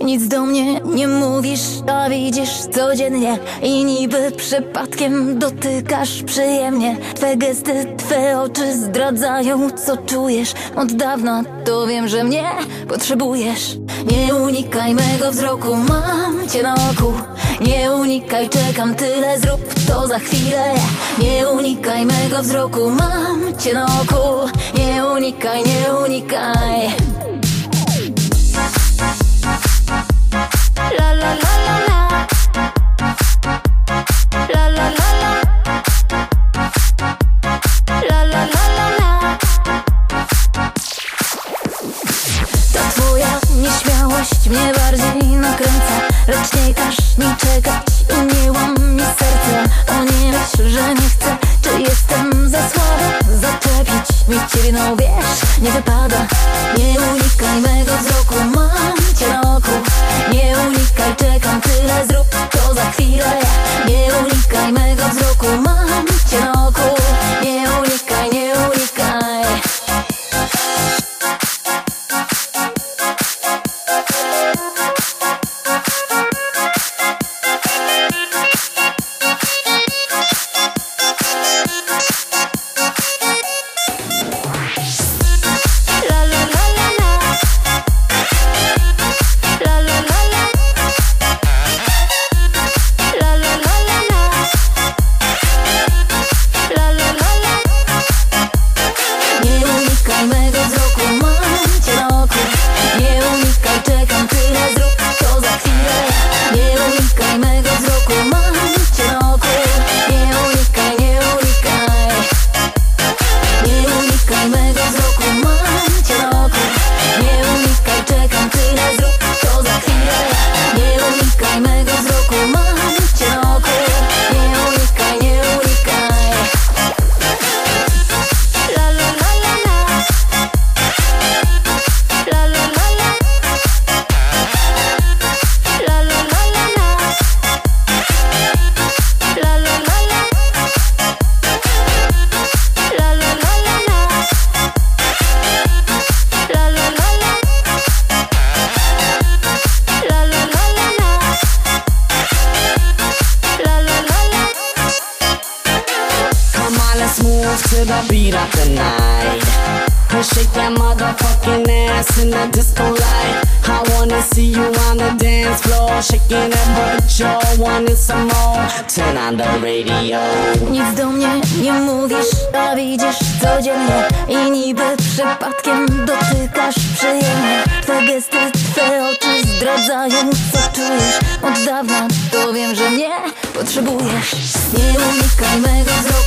Nic do mnie nie mówisz, a widzisz codziennie I niby przypadkiem dotykasz przyjemnie. Twe gesty, twe oczy zdradzają co czujesz. Od dawna to wiem, że mnie potrzebujesz. Nie unikaj mego wzroku, mam cię na oku. Nie unikaj, czekam tyle, zrób to za chwilę. Nie unikaj mego wzroku, mam cię na oku. Nie unikaj, nie unikaj mnie bardziej nakręca Lecz nie każ mi czekać i nie mi serca O nie myśl, że nie chcę, czy jestem za słaba Zaczepić mi ciebie, no wiesz, nie wypada. Nie unikaj mego wzroku, mam cię na oku. Nie unikaj, czekam tyle, zrób to za chwilę. Nie unikaj mego wzroku, mam cię na oku. Nie move to the beat of the night. And shake that motherfucking ass in the disco light. I wanna see you on the dance floor, shaking that butt, you wanted some more. Turn on the radio. Nic do mnie nie mówisz, a widzisz codziennie I niby przypadkiem dotykasz przyjemnie Twe gesty, twe oczy zdradzają co czujesz Od dawna to wiem, że mnie potrzebujesz Nie unikaj mego wzroku,